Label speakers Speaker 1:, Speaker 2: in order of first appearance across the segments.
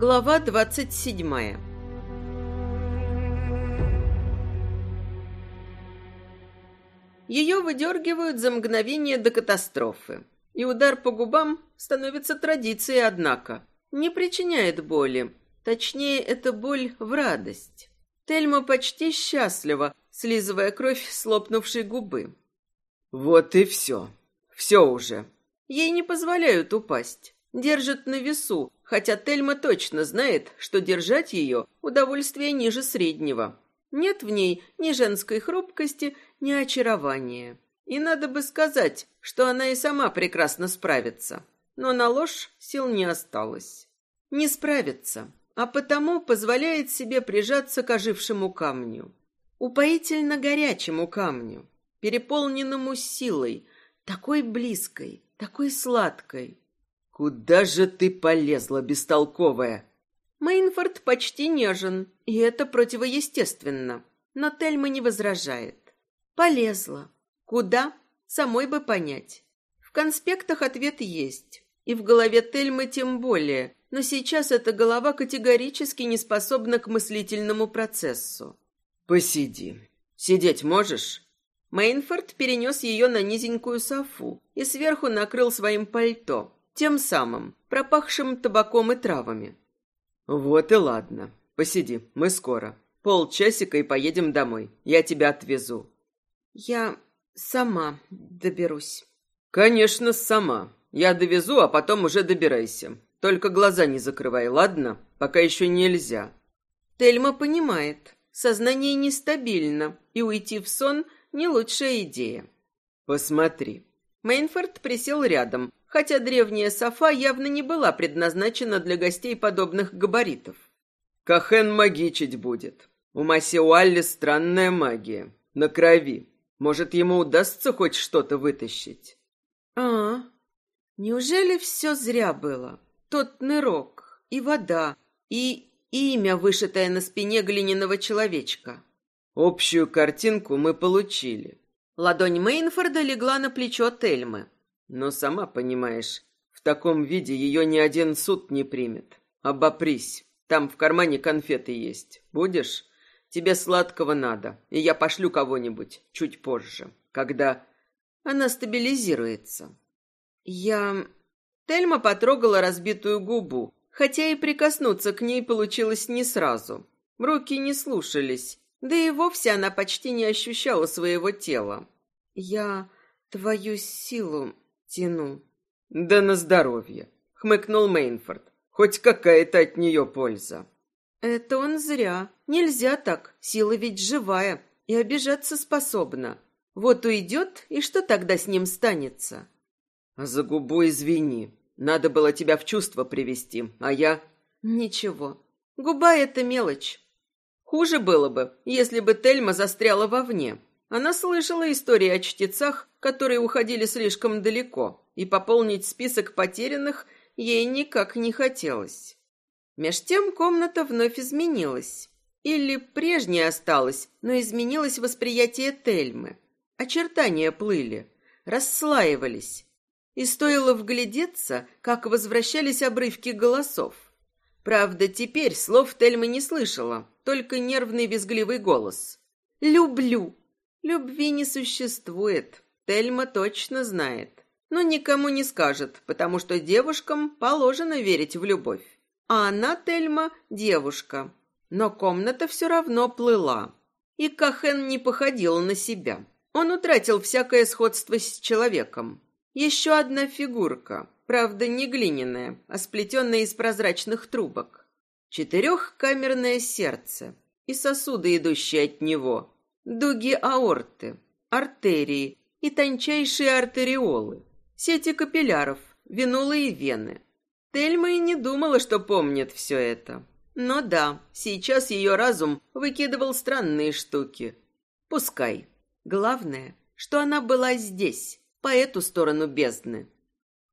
Speaker 1: Глава двадцать седьмая Ее выдергивают за мгновение до катастрофы. И удар по губам становится традицией, однако. Не причиняет боли. Точнее, это боль в радость. Тельма почти счастлива, слизывая кровь с лопнувшей губы.
Speaker 2: Вот и все. Все уже.
Speaker 1: Ей не позволяют упасть. Держат на весу, хотя Тельма точно знает, что держать ее – удовольствие ниже среднего. Нет в ней ни женской хрупкости, ни очарования. И надо бы сказать, что она и сама прекрасно справится. Но на ложь сил не осталось. Не справится, а потому позволяет себе прижаться к ожившему камню. Упоительно горячему камню, переполненному силой, такой близкой, такой сладкой.
Speaker 2: «Куда же ты полезла, бестолковая?»
Speaker 1: Мейнфорд почти нежен, и это противоестественно. Но Тельма не возражает. Полезла. Куда? Самой бы понять. В конспектах ответ есть. И в голове Тельмы тем более. Но сейчас эта голова категорически не способна к мыслительному процессу.
Speaker 2: «Посиди. Сидеть можешь?»
Speaker 1: Мейнфорд перенес ее на низенькую софу и сверху накрыл своим пальто, тем самым, пропахшим табаком и травами.
Speaker 2: «Вот и ладно. Посиди, мы скоро. Полчасика и поедем домой. Я тебя отвезу».
Speaker 1: «Я сама доберусь».
Speaker 2: «Конечно, сама. Я довезу, а потом уже добирайся. Только глаза не закрывай, ладно? Пока еще нельзя».
Speaker 1: Тельма понимает. Сознание нестабильно, и уйти в сон – не лучшая идея.
Speaker 2: «Посмотри».
Speaker 1: Мейнфорд присел рядом, хотя древняя софа явно не была предназначена для гостей подобных габаритов.
Speaker 2: Кахен магичить будет. У Масиуалли странная магия. На крови. Может, ему удастся хоть что-то вытащить?
Speaker 1: А, неужели все зря было? Тот нырок, и вода, и имя, вышитое на спине глиняного человечка.
Speaker 2: Общую картинку мы получили.
Speaker 1: Ладонь Мейнфорда легла на плечо Тельмы.
Speaker 2: Но сама понимаешь, в таком виде ее ни один суд не примет. Обопрись. Там в кармане конфеты есть. Будешь? Тебе сладкого надо, и я пошлю кого-нибудь чуть позже, когда
Speaker 1: она стабилизируется. Я Тельма потрогала разбитую губу, хотя и прикоснуться к ней получилось не сразу. Руки не слушались, да и вовсе она почти не ощущала своего тела. Я твою силу тяну.
Speaker 2: Да на здоровье, хмыкнул Мейнфорд. Хоть какая-то от нее польза.
Speaker 1: Это он зря. Нельзя так. Сила ведь живая и обижаться способна. Вот уйдет, и что тогда с ним станется?
Speaker 2: За губу извини. Надо было тебя в чувство привести, а я...
Speaker 1: Ничего. Губа — это мелочь. Хуже было бы, если бы Тельма застряла вовне. Она слышала истории о чтецах, которые уходили слишком далеко, и пополнить список потерянных ей никак не хотелось. Меж тем комната вновь изменилась. Или прежней осталась, но изменилось восприятие Тельмы. Очертания плыли, расслаивались. И стоило вглядеться, как возвращались обрывки голосов. Правда, теперь слов Тельмы не слышала, только нервный визгливый голос. «Люблю!» Любви не существует, Тельма точно знает, но никому не скажет, потому что девушкам положено верить в любовь. А она, Тельма, девушка. Но комната все равно плыла. И Кахен не походил на себя. Он утратил всякое сходство с человеком. Еще одна фигурка, правда не глиняная, а сплетенная из прозрачных трубок. Четырехкамерное сердце и сосуды, идущие от него, дуги аорты, артерии и тончайшие артериолы, сети капилляров, венулы и вены. Тельма и не думала, что помнит все это. Но да, сейчас ее разум выкидывал странные штуки. Пускай. Главное, что она была здесь, по эту сторону бездны.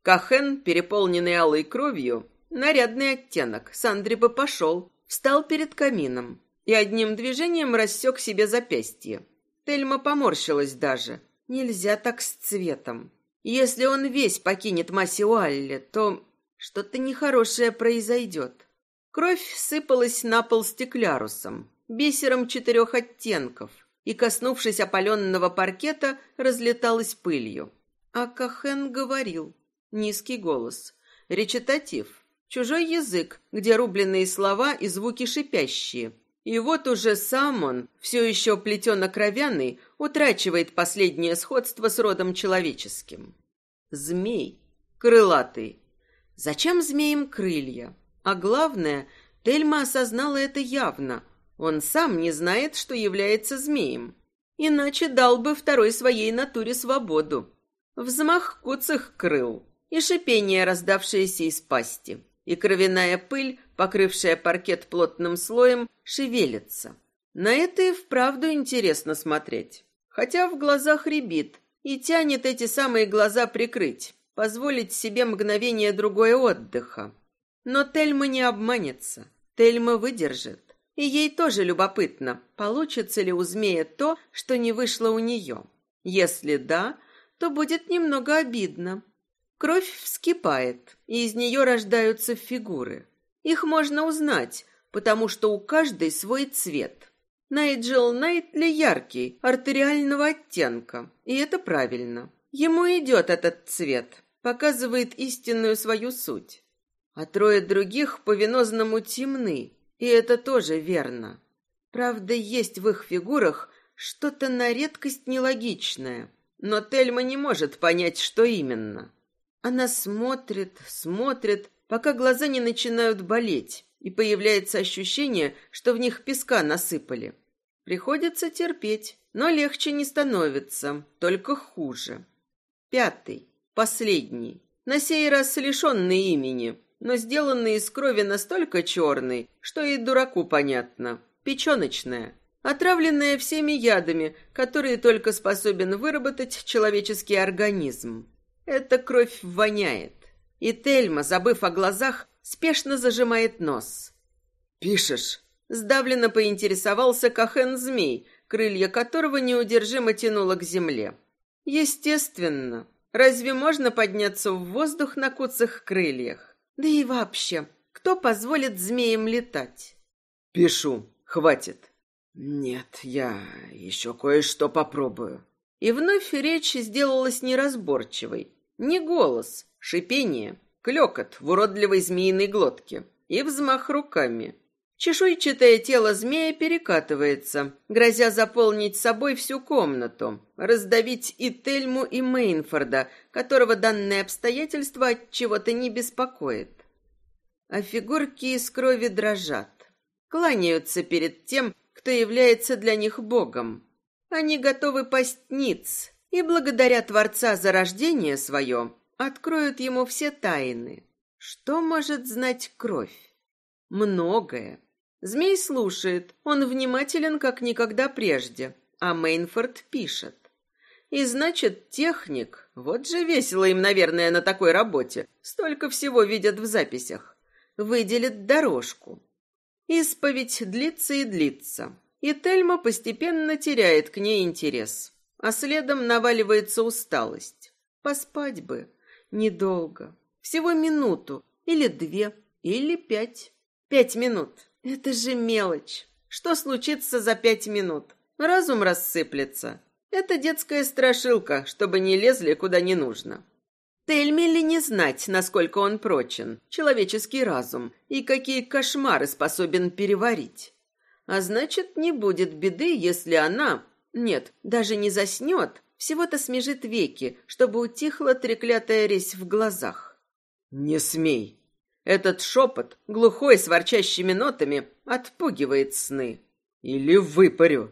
Speaker 1: Кахен, переполненный алой кровью, нарядный оттенок, Сандри бы пошел, встал перед камином, и одним движением рассек себе запястье. Тельма поморщилась даже. Нельзя так с цветом. Если он весь покинет Масиуалле, то что-то нехорошее произойдет. Кровь сыпалась на пол стеклярусом, бисером четырех оттенков, и, коснувшись опаленного паркета, разлеталась пылью. А Кахен говорил. Низкий голос. Речитатив. Чужой язык, где рубленные слова и звуки шипящие. И вот уже сам он, все еще плетено-кровяный, утрачивает последнее сходство с родом человеческим. Змей. Крылатый. Зачем змеям крылья? А главное, Тельма осознала это явно. Он сам не знает, что является змеем. Иначе дал бы второй своей натуре свободу. Взмах куцых крыл и шипение, раздавшееся из пасти и кровяная пыль, покрывшая паркет плотным слоем, шевелится. На это и вправду интересно смотреть. Хотя в глазах рябит и тянет эти самые глаза прикрыть, позволить себе мгновение другое отдыха. Но Тельма не обманется. Тельма выдержит. И ей тоже любопытно, получится ли у змея то, что не вышло у нее. Если да, то будет немного обидно. Кровь вскипает, и из нее рождаются фигуры. Их можно узнать, потому что у каждой свой цвет. Найджел Найтли яркий, артериального оттенка, и это правильно. Ему идет этот цвет, показывает истинную свою суть. А трое других по-венозному темны, и это тоже верно. Правда, есть в их фигурах что-то на редкость нелогичное, но Тельма не может понять, что именно. Она смотрит, смотрит, пока глаза не начинают болеть, и появляется ощущение, что в них песка насыпали. Приходится терпеть, но легче не становится, только хуже. Пятый, последний, на сей раз лишенный имени, но сделанный из крови настолько черный, что и дураку понятно. Печеночная, отравленная всеми ядами, которые только способен выработать человеческий организм. Эта кровь воняет. И Тельма, забыв о глазах, спешно зажимает нос.
Speaker 2: «Пишешь?»
Speaker 1: Сдавленно поинтересовался Кахен-змей, крылья которого неудержимо тянуло к земле. Естественно. Разве можно подняться в воздух на куцах крыльях? Да и вообще, кто позволит змеям летать?
Speaker 2: Пишу. Хватит. Нет, я еще кое-что попробую.
Speaker 1: И вновь речь сделалась неразборчивой. Не голос, шипение, клёкот в уродливой змеиной глотке и взмах руками. Чешуйчатое тело змея перекатывается, грозя заполнить собой всю комнату, раздавить и Тельму, и Мейнфорда, которого данное обстоятельство от чего-то не беспокоит. А фигурки из крови дрожат, кланяются перед тем, кто является для них богом. Они готовы пасть ниц, и благодаря Творца за рождение свое откроют ему все тайны. Что может знать кровь? Многое. Змей слушает, он внимателен, как никогда прежде, а Мейнфорд пишет. И значит, техник, вот же весело им, наверное, на такой работе, столько всего видят в записях, выделит дорожку. Исповедь длится и длится, и Тельма постепенно теряет к ней интерес а следом наваливается усталость. Поспать бы. Недолго. Всего минуту. Или две. Или пять. Пять минут. Это же мелочь. Что случится за пять минут? Разум рассыплется. Это детская страшилка, чтобы не лезли куда не нужно. Тельме ли не знать, насколько он прочен, человеческий разум, и какие кошмары способен переварить? А значит, не будет беды, если она, нет, даже не заснет, всего-то смежит веки, чтобы утихла треклятая резь в глазах.
Speaker 2: «Не смей!»
Speaker 1: Этот шепот, глухой, с ворчащими нотами, отпугивает сны.
Speaker 2: «Или выпарю!»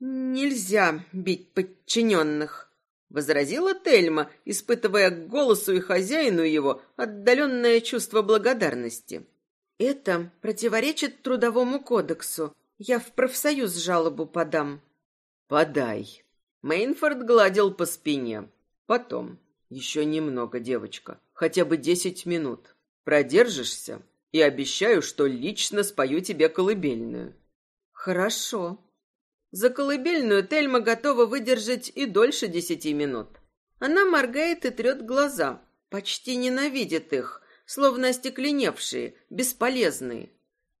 Speaker 1: «Нельзя бить подчиненных», — возразила Тельма, испытывая к голосу и хозяину его отдаленное чувство благодарности. «Это противоречит трудовому кодексу. Я в профсоюз жалобу подам».
Speaker 2: Подай. Мейнфорд гладил по спине. Потом. Еще немного, девочка. Хотя бы десять минут. Продержишься, и обещаю, что лично спою тебе колыбельную.
Speaker 1: Хорошо. За колыбельную Тельма готова выдержать и дольше десяти минут. Она моргает и трет глаза, почти ненавидит их, словно остекленевшие, бесполезные.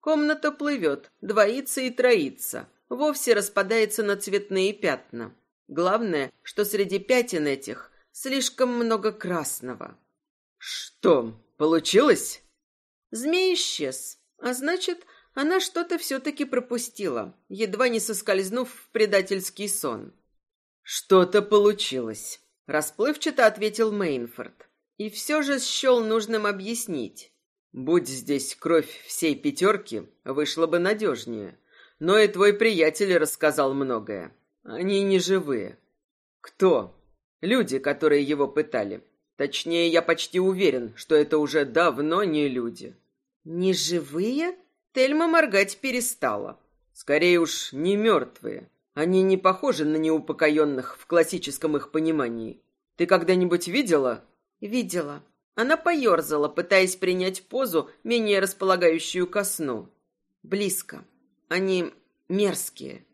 Speaker 1: Комната плывет, двоится и троится, вовсе распадается на цветные пятна. Главное, что среди пятен этих слишком много красного.
Speaker 2: Что, получилось?
Speaker 1: Змей исчез, а значит, она что-то все-таки пропустила, едва не соскользнув в предательский сон.
Speaker 2: Что-то получилось,
Speaker 1: расплывчато ответил Мейнфорд. И все же счел нужным объяснить.
Speaker 2: Будь здесь кровь всей пятерки, вышло бы надежнее. Но и твой приятель рассказал многое. Они не живые. Кто? Люди, которые его пытали. Точнее, я почти уверен, что это уже давно не люди.
Speaker 1: Не живые? Тельма моргать перестала.
Speaker 2: Скорее уж, не мертвые. Они не похожи на неупокоенных в классическом их понимании. Ты когда-нибудь видела?
Speaker 1: Видела. Она поерзала, пытаясь принять позу, менее располагающую ко сну. Близко. Они мерзкие.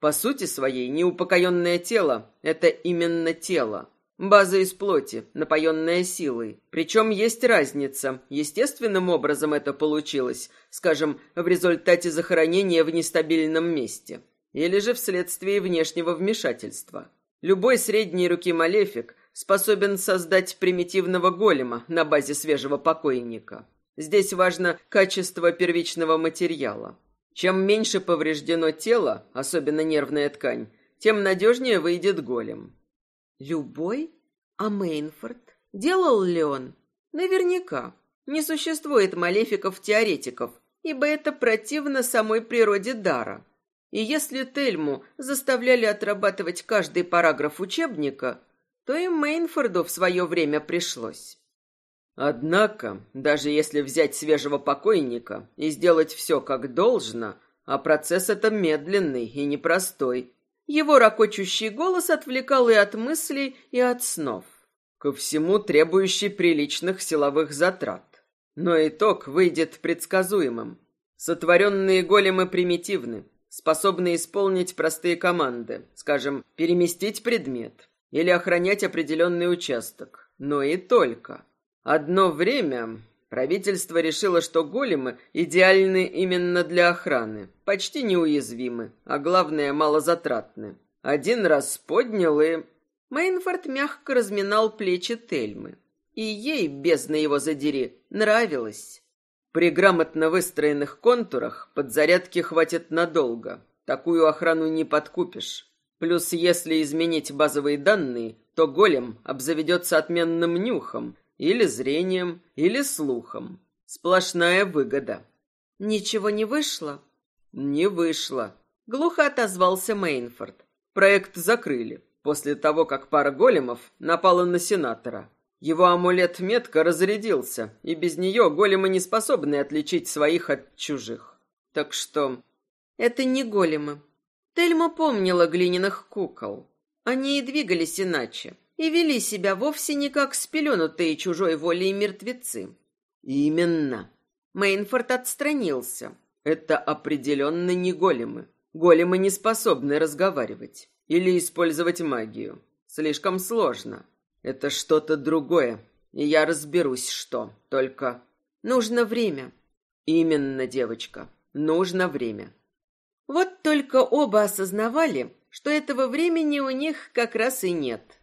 Speaker 2: По сути своей, неупокоенное тело — это именно тело. База из плоти, напоенная силой. Причем есть разница. Естественным образом это получилось, скажем, в результате захоронения в нестабильном месте. Или же вследствие внешнего вмешательства. Любой средней руки малефик способен создать примитивного голема на базе свежего покойника. Здесь важно качество первичного материала. Чем меньше повреждено тело, особенно нервная ткань, тем надежнее выйдет голем.
Speaker 1: Любой? А Мейнфорд? Делал ли он? Наверняка. Не существует малефиков-теоретиков, ибо это противно самой природе дара. И если Тельму заставляли отрабатывать каждый параграф учебника, то и Мейнфорду в свое время пришлось.
Speaker 2: Однако, даже если взять свежего покойника и сделать все как должно, а процесс это медленный и непростой,
Speaker 1: его ракочущий голос отвлекал и от мыслей, и от снов.
Speaker 2: Ко всему требующий приличных силовых затрат. Но итог выйдет предсказуемым. Сотворенные големы примитивны, способны исполнить простые команды, скажем, переместить предмет или охранять определенный участок, но и только. Одно время правительство решило, что големы идеальны именно для охраны, почти неуязвимы, а главное малозатратны. Один раз поднял и...
Speaker 1: Мейнфорд мягко разминал плечи Тельмы. И ей, бездна его задери, нравилось.
Speaker 2: При грамотно выстроенных контурах подзарядки хватит надолго. Такую охрану не подкупишь. Плюс, если изменить базовые данные, то голем обзаведется отменным нюхом, или зрением, или слухом. Сплошная выгода.
Speaker 1: Ничего не вышло?
Speaker 2: Не вышло.
Speaker 1: Глухо отозвался Мейнфорд.
Speaker 2: Проект закрыли после того, как пара големов напала на сенатора. Его амулет метко разрядился, и без нее големы не способны отличить своих от чужих. Так что...
Speaker 1: Это не големы. Тельма помнила глиняных кукол. Они и двигались иначе, и вели себя вовсе не как спеленутые чужой волей мертвецы.
Speaker 2: Именно.
Speaker 1: Мейнфорд отстранился.
Speaker 2: Это определенно не големы. Големы не способны разговаривать или использовать магию. Слишком сложно. Это что-то другое, и я разберусь, что. Только
Speaker 1: нужно время.
Speaker 2: Именно, девочка, нужно время.
Speaker 1: Вот только оба осознавали, что этого времени у них как раз и нет.